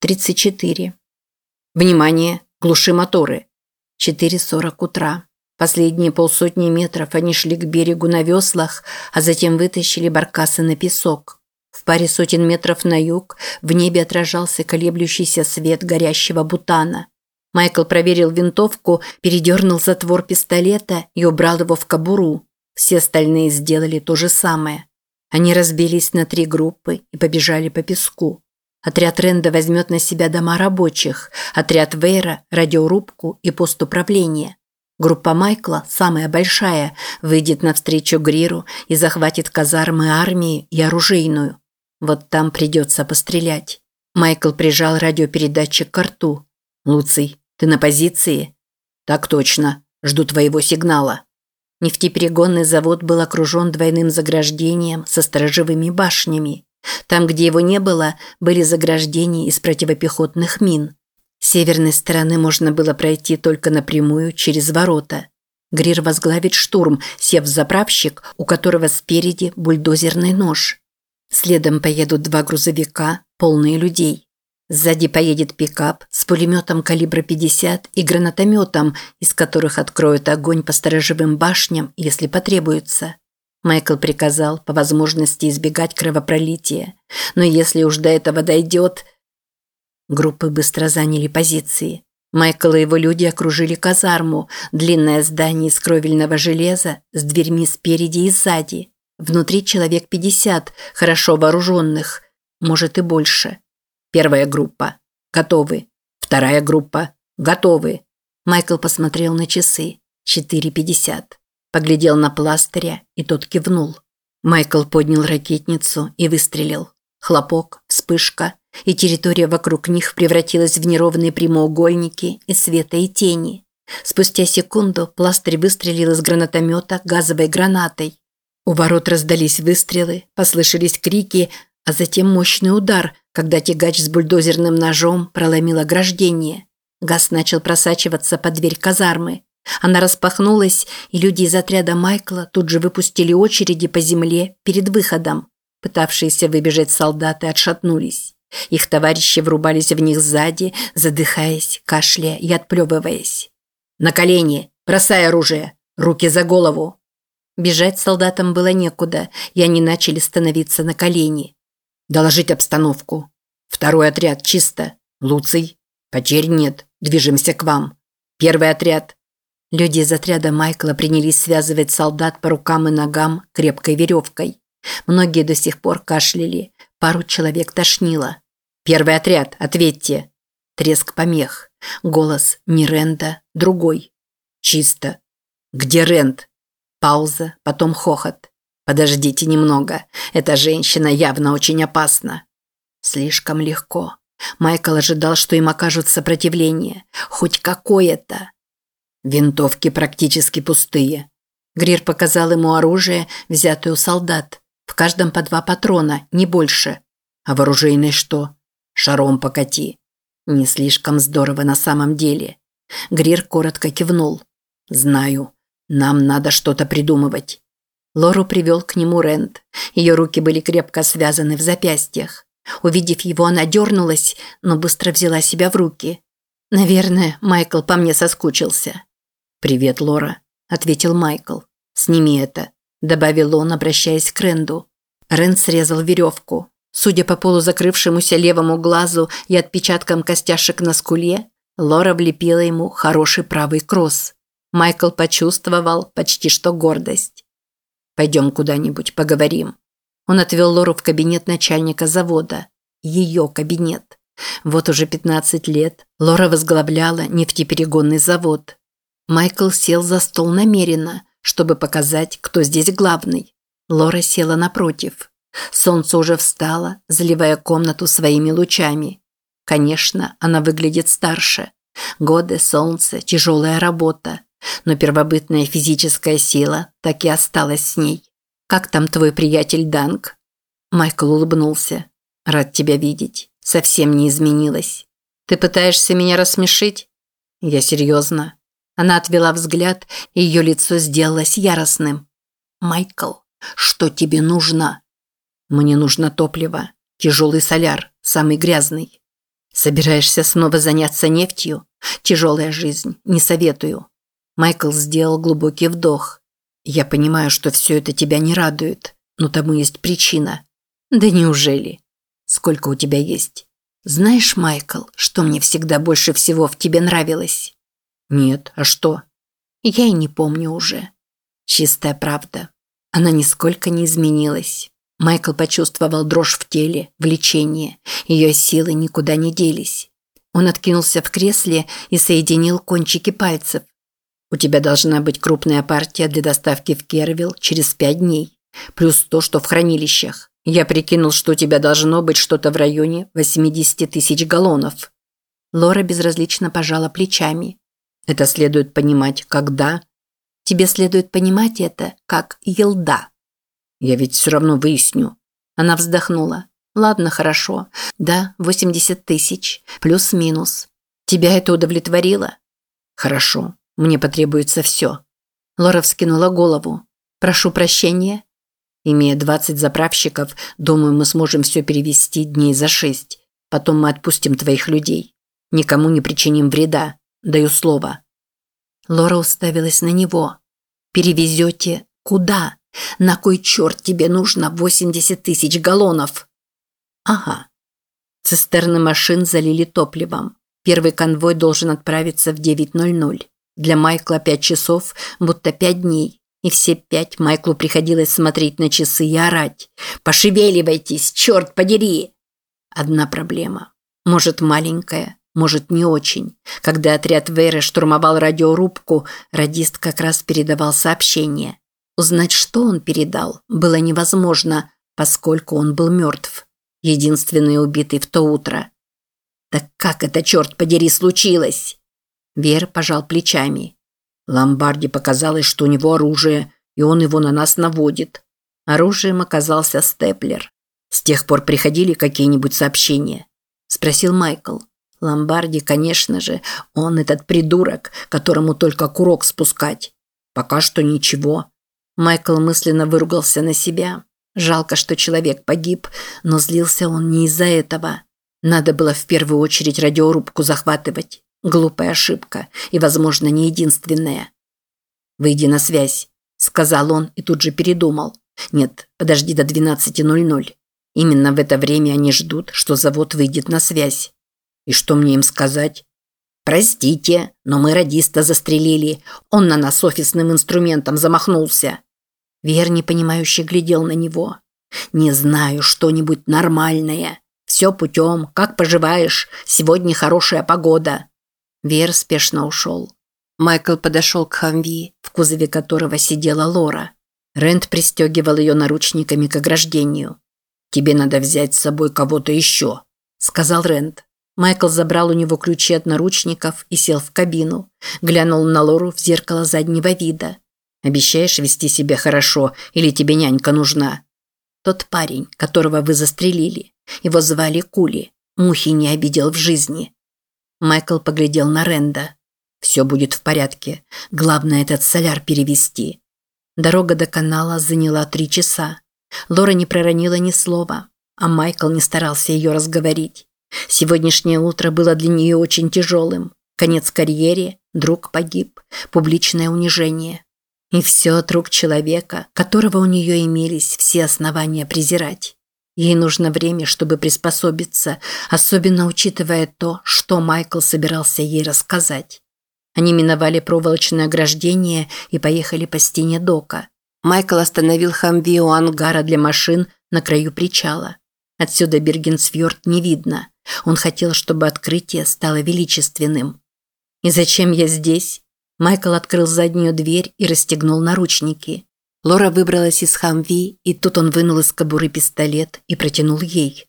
34. Внимание! Глуши моторы. 4.40 утра. Последние полсотни метров они шли к берегу на веслах, а затем вытащили баркасы на песок. В паре сотен метров на юг в небе отражался колеблющийся свет горящего бутана. Майкл проверил винтовку, передернул затвор пистолета и убрал его в кобуру. Все остальные сделали то же самое. Они разбились на три группы и побежали по песку. Отряд Ренда возьмет на себя дома рабочих, отряд Вейра – радиорубку и пост управления. Группа Майкла, самая большая, выйдет навстречу Гриру и захватит казармы армии и оружейную. Вот там придется пострелять. Майкл прижал радиопередатчик к рту. «Луций, ты на позиции?» «Так точно. Жду твоего сигнала». Нефтеперегонный завод был окружен двойным заграждением со сторожевыми башнями. Там, где его не было, были заграждения из противопехотных мин. С северной стороны можно было пройти только напрямую через ворота. Грир возглавит штурм, сев заправщик, у которого спереди бульдозерный нож. Следом поедут два грузовика, полные людей. Сзади поедет пикап с пулеметом калибра 50 и гранатометом, из которых откроют огонь по сторожевым башням, если потребуется. Майкл приказал по возможности избегать кровопролития. Но если уж до этого дойдет... Группы быстро заняли позиции. Майкл и его люди окружили казарму, длинное здание из кровельного железа с дверьми спереди и сзади. Внутри человек 50, хорошо вооруженных, может и больше. Первая группа. Готовы. Вторая группа. Готовы. Майкл посмотрел на часы. 4.50. Поглядел на пластыря, и тот кивнул. Майкл поднял ракетницу и выстрелил. Хлопок, вспышка, и территория вокруг них превратилась в неровные прямоугольники из света и тени. Спустя секунду пластырь выстрелил из гранатомета газовой гранатой. У ворот раздались выстрелы, послышались крики, а затем мощный удар, когда тягач с бульдозерным ножом проломил ограждение. Газ начал просачиваться под дверь казармы. Она распахнулась, и люди из отряда Майкла тут же выпустили очереди по земле перед выходом. Пытавшиеся выбежать солдаты отшатнулись. Их товарищи врубались в них сзади, задыхаясь, кашляя и отплевываясь. «На колени! Бросай оружие! Руки за голову!» Бежать солдатам было некуда, и они начали становиться на колени. «Доложить обстановку. Второй отряд чисто. Луций. Потерь нет. Движемся к вам. Первый отряд. Люди из отряда Майкла принялись связывать солдат по рукам и ногам крепкой веревкой. Многие до сих пор кашляли, пару человек тошнило. «Первый отряд, ответьте!» Треск помех. Голос не Ренда, другой. «Чисто!» «Где Ренд?» Пауза, потом хохот. «Подождите немного. Эта женщина явно очень опасна». Слишком легко. Майкл ожидал, что им окажут сопротивление. Хоть какое-то. Винтовки практически пустые. Грир показал ему оружие, взятое у солдат. В каждом по два патрона, не больше. А вооружейное что? Шаром покати. Не слишком здорово на самом деле. Грир коротко кивнул. Знаю. Нам надо что-то придумывать. Лору привел к нему Рент. Ее руки были крепко связаны в запястьях. Увидев его, она дернулась, но быстро взяла себя в руки. Наверное, Майкл по мне соскучился. «Привет, Лора», – ответил Майкл. «Сними это», – добавил он, обращаясь к Ренду. Рэнд срезал веревку. Судя по полузакрывшемуся левому глазу и отпечаткам костяшек на скуле, Лора влепила ему хороший правый кросс. Майкл почувствовал почти что гордость. «Пойдем куда-нибудь, поговорим». Он отвел Лору в кабинет начальника завода. Ее кабинет. Вот уже 15 лет Лора возглавляла нефтеперегонный завод. Майкл сел за стол намеренно, чтобы показать, кто здесь главный. Лора села напротив. Солнце уже встало, заливая комнату своими лучами. Конечно, она выглядит старше. Годы, солнце, тяжелая работа. Но первобытная физическая сила так и осталась с ней. «Как там твой приятель Данк?» Майкл улыбнулся. «Рад тебя видеть. Совсем не изменилась. Ты пытаешься меня рассмешить?» «Я серьезно. Она отвела взгляд, и ее лицо сделалось яростным. «Майкл, что тебе нужно?» «Мне нужно топливо. Тяжелый соляр, самый грязный». Собираешься снова заняться нефтью? Тяжелая жизнь, не советую. Майкл сделал глубокий вдох. Я понимаю, что все это тебя не радует, но тому есть причина. Да неужели? Сколько у тебя есть? Знаешь, Майкл, что мне всегда больше всего в тебе нравилось? Нет, а что? Я и не помню уже. Чистая правда. Она нисколько не изменилась. Майкл почувствовал дрожь в теле, влечение. Ее силы никуда не делись. Он откинулся в кресле и соединил кончики пальцев. «У тебя должна быть крупная партия для доставки в Кервилл через пять дней, плюс то, что в хранилищах. Я прикинул, что у тебя должно быть что-то в районе 80 тысяч галлонов». Лора безразлично пожала плечами. «Это следует понимать, когда...» «Тебе следует понимать это, как елда», я ведь все равно выясню. Она вздохнула. Ладно, хорошо. Да, 80 тысяч. Плюс-минус. Тебя это удовлетворило? Хорошо. Мне потребуется все. Лора вскинула голову. Прошу прощения. Имея 20 заправщиков, думаю, мы сможем все перевести дней за шесть. Потом мы отпустим твоих людей. Никому не причиним вреда. Даю слово. Лора уставилась на него. Перевезете куда? На кой черт тебе нужно 80 тысяч галлонов? Ага. Цистерны машин залили топливом. Первый конвой должен отправиться в 9.00. Для Майкла 5 часов, будто 5 дней. И все пять Майклу приходилось смотреть на часы и орать. «Пошевеливайтесь, черт подери!» Одна проблема. Может, маленькая, может, не очень. Когда отряд Вейра штурмовал радиорубку, радист как раз передавал сообщение. Узнать, что он передал, было невозможно, поскольку он был мертв. Единственный убитый в то утро. «Так как это, черт подери, случилось?» Вер пожал плечами. Ломбарди показалось, что у него оружие, и он его на нас наводит. Оружием оказался степлер. «С тех пор приходили какие-нибудь сообщения?» – спросил Майкл. Ломбарди, конечно же, он этот придурок, которому только курок спускать. Пока что ничего. Майкл мысленно выругался на себя. Жалко, что человек погиб, но злился он не из-за этого. Надо было в первую очередь радиорубку захватывать. Глупая ошибка и, возможно, не единственная. «Выйди на связь», – сказал он и тут же передумал. «Нет, подожди до 12.00. Именно в это время они ждут, что завод выйдет на связь. И что мне им сказать?» «Простите, но мы радиста застрелили. Он на нас офисным инструментом замахнулся». Вер непонимающе глядел на него. «Не знаю, что-нибудь нормальное. Все путем. Как поживаешь? Сегодня хорошая погода». Вер спешно ушел. Майкл подошел к Хамви, в кузове которого сидела Лора. Рент пристегивал ее наручниками к ограждению. «Тебе надо взять с собой кого-то еще», – сказал Рент. Майкл забрал у него ключи от наручников и сел в кабину. Глянул на Лору в зеркало заднего вида. Обещаешь вести себя хорошо или тебе нянька нужна? Тот парень, которого вы застрелили. Его звали Кули. Мухи не обидел в жизни. Майкл поглядел на Ренда. Все будет в порядке. Главное этот соляр перевести. Дорога до канала заняла три часа. Лора не проронила ни слова, а Майкл не старался ее разговорить. Сегодняшнее утро было для нее очень тяжелым. Конец карьере, друг погиб, публичное унижение. И все от рук человека, которого у нее имелись все основания презирать. Ей нужно время, чтобы приспособиться, особенно учитывая то, что Майкл собирался ей рассказать. Они миновали проволочное ограждение и поехали по стене дока. Майкл остановил Хамви у ангара для машин на краю причала. Отсюда Бергенсфьорд не видно. Он хотел, чтобы открытие стало величественным. «И зачем я здесь?» Майкл открыл заднюю дверь и расстегнул наручники. Лора выбралась из хамви, и тут он вынул из кобуры пистолет и протянул ей.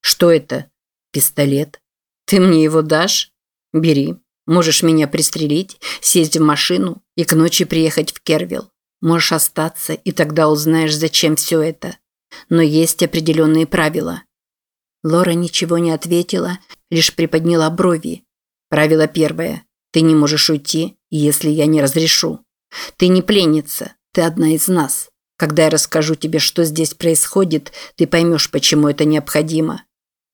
«Что это?» «Пистолет. Ты мне его дашь? Бери. Можешь меня пристрелить, сесть в машину и к ночи приехать в Кервилл. Можешь остаться, и тогда узнаешь, зачем все это. Но есть определенные правила». Лора ничего не ответила, лишь приподняла брови. Правило первое. Ты не можешь уйти, если я не разрешу. Ты не пленница, ты одна из нас. Когда я расскажу тебе, что здесь происходит, ты поймешь, почему это необходимо.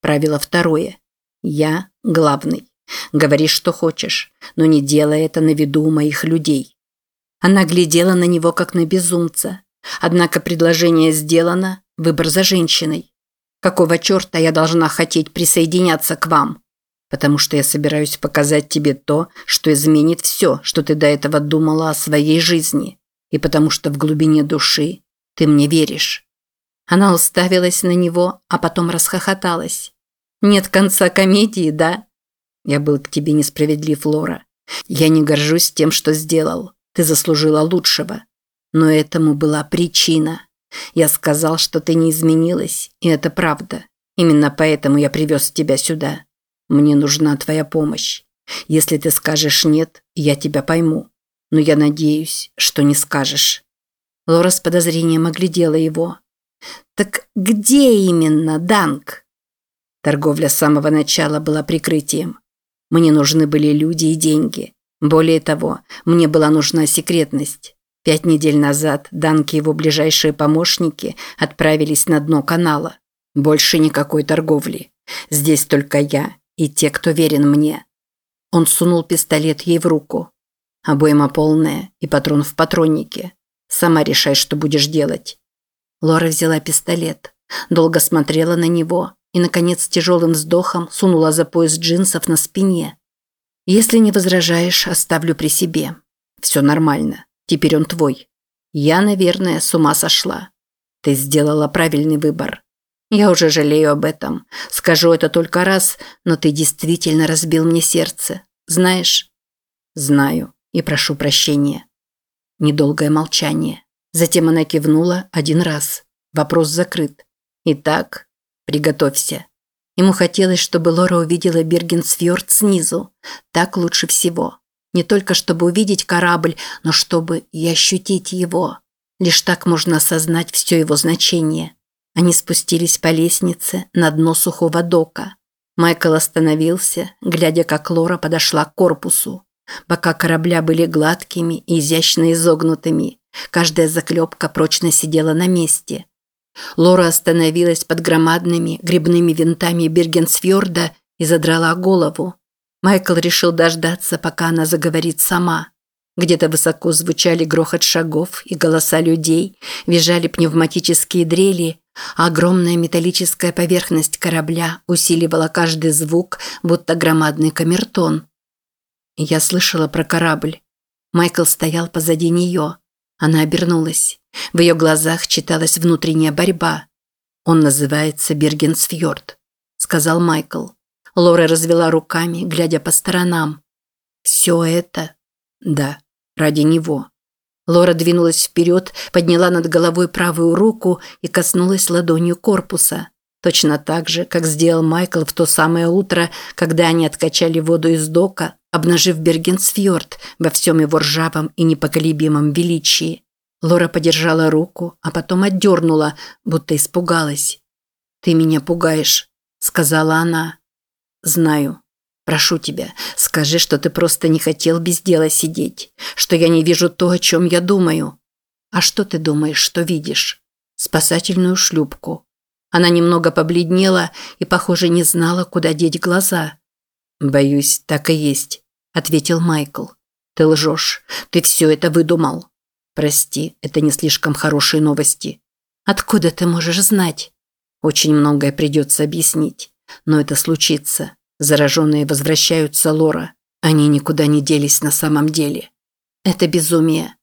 Правило второе. Я главный. Говори, что хочешь, но не делай это на виду у моих людей. Она глядела на него, как на безумца. Однако предложение сделано, выбор за женщиной. Какого черта я должна хотеть присоединяться к вам? Потому что я собираюсь показать тебе то, что изменит все, что ты до этого думала о своей жизни. И потому что в глубине души ты мне веришь. Она уставилась на него, а потом расхохоталась. Нет конца комедии, да? Я был к тебе несправедлив, Лора. Я не горжусь тем, что сделал. Ты заслужила лучшего. Но этому была причина. Я сказал, что ты не изменилась, и это правда. Именно поэтому я привез тебя сюда. Мне нужна твоя помощь. Если ты скажешь «нет», я тебя пойму. Но я надеюсь, что не скажешь». Лора с подозрением оглядела его. «Так где именно, Данк?» Торговля с самого начала была прикрытием. Мне нужны были люди и деньги. Более того, мне была нужна секретность. Пять недель назад Данки и его ближайшие помощники отправились на дно канала. Больше никакой торговли. Здесь только я и те, кто верен мне. Он сунул пистолет ей в руку. Обойма полная и патрон в патроннике. Сама решай, что будешь делать. Лора взяла пистолет, долго смотрела на него и, наконец, тяжелым вздохом сунула за пояс джинсов на спине. «Если не возражаешь, оставлю при себе. Все нормально. Теперь он твой. Я, наверное, с ума сошла. Ты сделала правильный выбор. Я уже жалею об этом. Скажу это только раз, но ты действительно разбил мне сердце. Знаешь? Знаю и прошу прощения. Недолгое молчание. Затем она кивнула один раз. Вопрос закрыт. Итак, приготовься. Ему хотелось, чтобы Лора увидела Бергенсфьорд снизу. Так лучше всего. Не только чтобы увидеть корабль, но чтобы и ощутить его. Лишь так можно осознать все его значение. Они спустились по лестнице на дно сухого дока. Майкл остановился, глядя, как Лора подошла к корпусу. Бока корабля были гладкими и изящно изогнутыми. Каждая заклепка прочно сидела на месте. Лора остановилась под громадными грибными винтами Бергенсфьорда и задрала голову. Майкл решил дождаться, пока она заговорит сама. Где-то высоко звучали грохот шагов и голоса людей, визжали пневматические дрели, а огромная металлическая поверхность корабля усиливала каждый звук, будто громадный камертон. Я слышала про корабль. Майкл стоял позади нее. Она обернулась. В ее глазах читалась внутренняя борьба. «Он называется Бергенсфьорд», – сказал Майкл. Лора развела руками, глядя по сторонам. «Все это?» «Да, ради него». Лора двинулась вперед, подняла над головой правую руку и коснулась ладонью корпуса. Точно так же, как сделал Майкл в то самое утро, когда они откачали воду из дока, обнажив Бергенсфьорд во всем его ржавом и непоколебимом величии. Лора подержала руку, а потом отдернула, будто испугалась. «Ты меня пугаешь», – сказала она. Знаю. Прошу тебя, скажи, что ты просто не хотел без дела сидеть, что я не вижу то, о чем я думаю. А что ты думаешь, что видишь? Спасательную шлюпку. Она немного побледнела и, похоже, не знала, куда деть глаза. «Боюсь, так и есть», – ответил Майкл. «Ты лжешь. Ты все это выдумал. Прости, это не слишком хорошие новости. Откуда ты можешь знать? Очень многое придется объяснить. Но это случится. Зараженные возвращаются, Лора. Они никуда не делись на самом деле. Это безумие.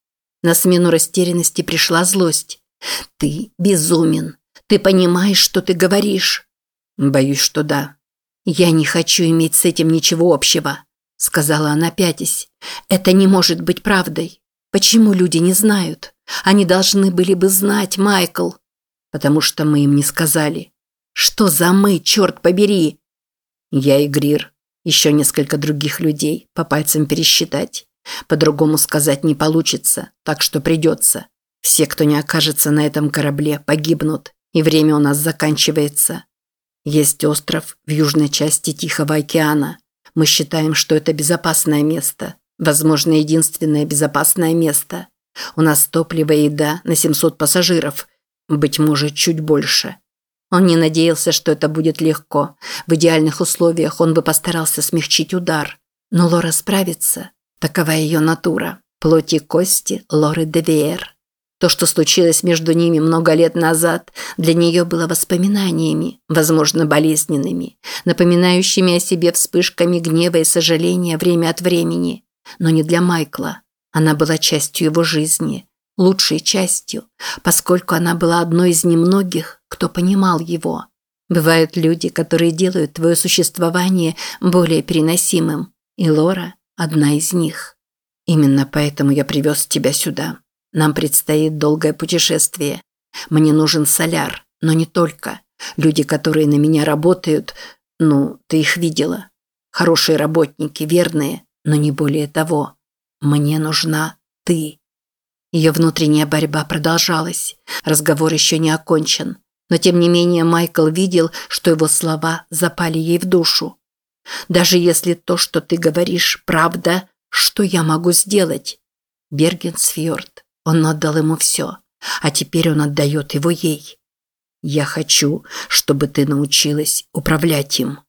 На смену растерянности пришла злость. Ты безумен. Ты понимаешь, что ты говоришь? Боюсь, что да. Я не хочу иметь с этим ничего общего, сказала она пятясь. Это не может быть правдой. Почему люди не знают? Они должны были бы знать, Майкл. Потому что мы им не сказали. Что за мы, черт побери? Я и Грир, еще несколько других людей, по пальцам пересчитать. По-другому сказать не получится, так что придется. Все, кто не окажется на этом корабле, погибнут, и время у нас заканчивается. Есть остров в южной части Тихого океана. Мы считаем, что это безопасное место. Возможно, единственное безопасное место. У нас топливо и еда на 700 пассажиров. Быть может, чуть больше. Он не надеялся, что это будет легко. В идеальных условиях он бы постарался смягчить удар. Но Лора справится. Такова ее натура. Плоть и кости Лоры де Веер. То, что случилось между ними много лет назад, для нее было воспоминаниями, возможно, болезненными, напоминающими о себе вспышками гнева и сожаления время от времени. Но не для Майкла. Она была частью его жизни, лучшей частью, поскольку она была одной из немногих, кто понимал его. Бывают люди, которые делают твое существование более переносимым, и Лора – одна из них. Именно поэтому я привез тебя сюда. Нам предстоит долгое путешествие. Мне нужен соляр, но не только. Люди, которые на меня работают, ну, ты их видела. Хорошие работники, верные, но не более того. Мне нужна ты. Ее внутренняя борьба продолжалась. Разговор еще не окончен. Но тем не менее Майкл видел, что его слова запали ей в душу. «Даже если то, что ты говоришь, правда, что я могу сделать?» Бергенсфьорд. Он отдал ему все, а теперь он отдает его ей. «Я хочу, чтобы ты научилась управлять им».